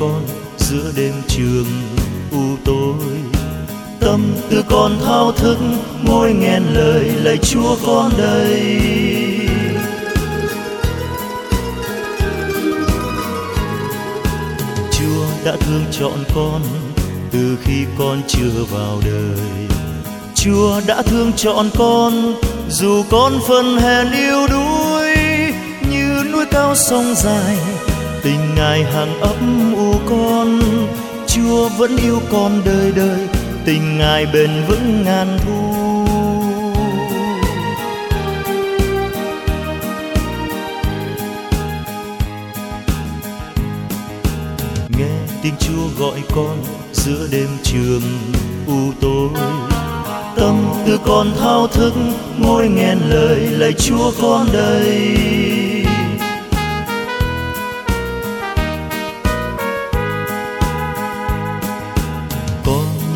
con giữa đêm trường u tối tâm tư con thao thức môi nghẹn lời lạy chúa con đây. Chúa đã thương chọn con từ khi con chưa vào đời. Chúa đã thương chọn con, dù con phần hèn yêu đuối, như núi cao sông dài, tình ngài hàng ấp u con, chúa vẫn yêu con đời đời, tình ngài bền vững ngàn thu. Nghe tiếng chúa gọi con giữa đêm trường u tối. Tâm tư con thao thức ngôi nghe lời lời chúa con đây.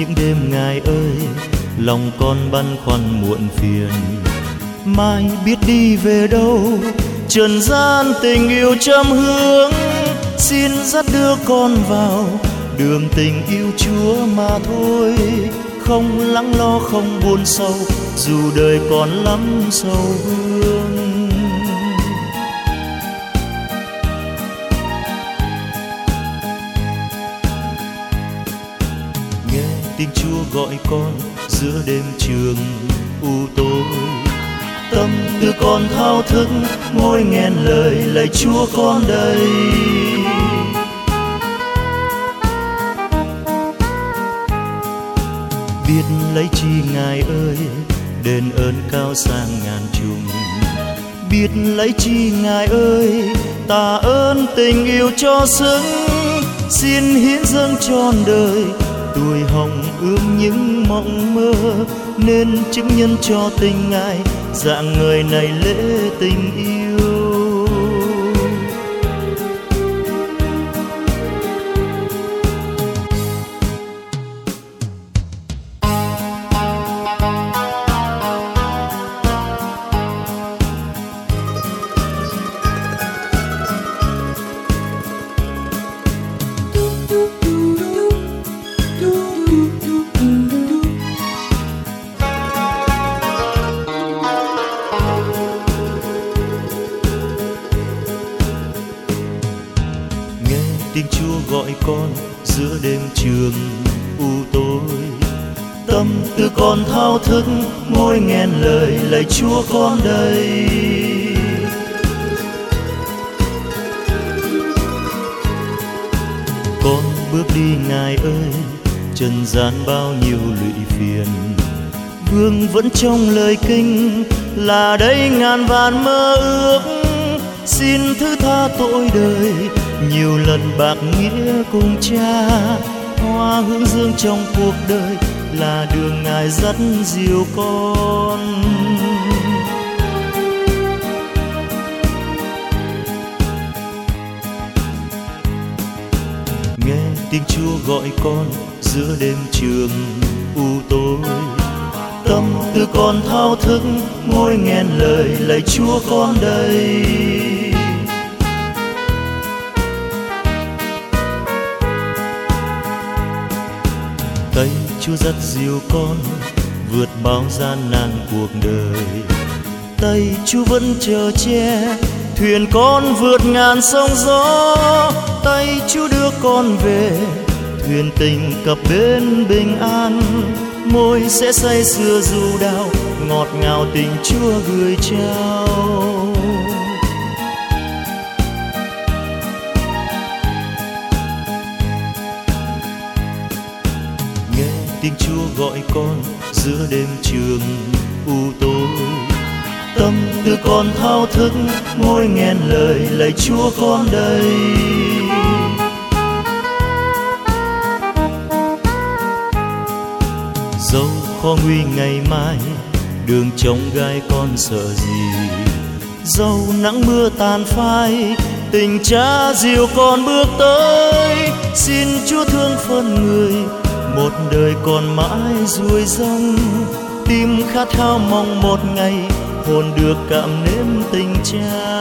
Những đêm ngài ơi, lòng con băn khoăn muộn phiền. Mai biết đi về đâu, trần gian tình yêu trăm hướng. Xin dắt đưa con vào đường tình yêu chúa mà thôi. Không lắng lo, không buồn sâu dù đời còn lắm sầu hương tiếng chúa gọi con giữa đêm trường u tối. Tâm tư con thao thức ngôi nghẹn lời lạy chúa con đây. Biết lấy chi ngài ơi, đền ơn cao sang ngàn trùng. Biết lấy chi ngài ơi, tạ ơn tình yêu cho xứng, xin hiến dâng trọn đời tuổi hồng ươm những mộng mơ, nên chứng nhân cho tình ai, dạng người này lễ tình yêu. nghe tiếng chúa gọi con giữa đêm trường u tối. Tâm tư con thao thức ngôi nghẹn lời lạy chúa con đây. Con bước đi, ngài ơi, trần gian bao nhiêu lụy phiền. Vương vẫn trong lời kinh, là đây ngàn vạn mơ ước xin thứ tha tội đời. Nhiều lần bạc nghĩa cùng cha, hoa hướng dương trong cuộc đời là đường ngài dắt dìu con. Nghe tiếng chúa gọi con giữa đêm trường u tối con thao thức ngôi nghẹn lời lạy chúa con đây. Tay chúa dắt dìu con, vượt bao gian nan cuộc đời. Tay chúa vẫn chờ che, thuyền con vượt ngàn sông gió. Tay chúa đưa con về, thuyền tình cập bên bình an môi sẽ say sưa dù đau, ngọt ngào tình chúa gửi trao. Nghe tiếng chúa gọi con giữa đêm trường u tối. Tâm tư con thao thức ngôi nghẹn lời lạy chúa con đây. Dẫu khó nguy ngày mai, đường trông gai con sợ gì. Dẫu nắng mưa tàn phai, tình cha dìu con bước tới. Xin chúa thương phân người, một đời còn mãi ruồi rong. Tim khát khao mong một ngày, hồn được cảm nếm tình cha.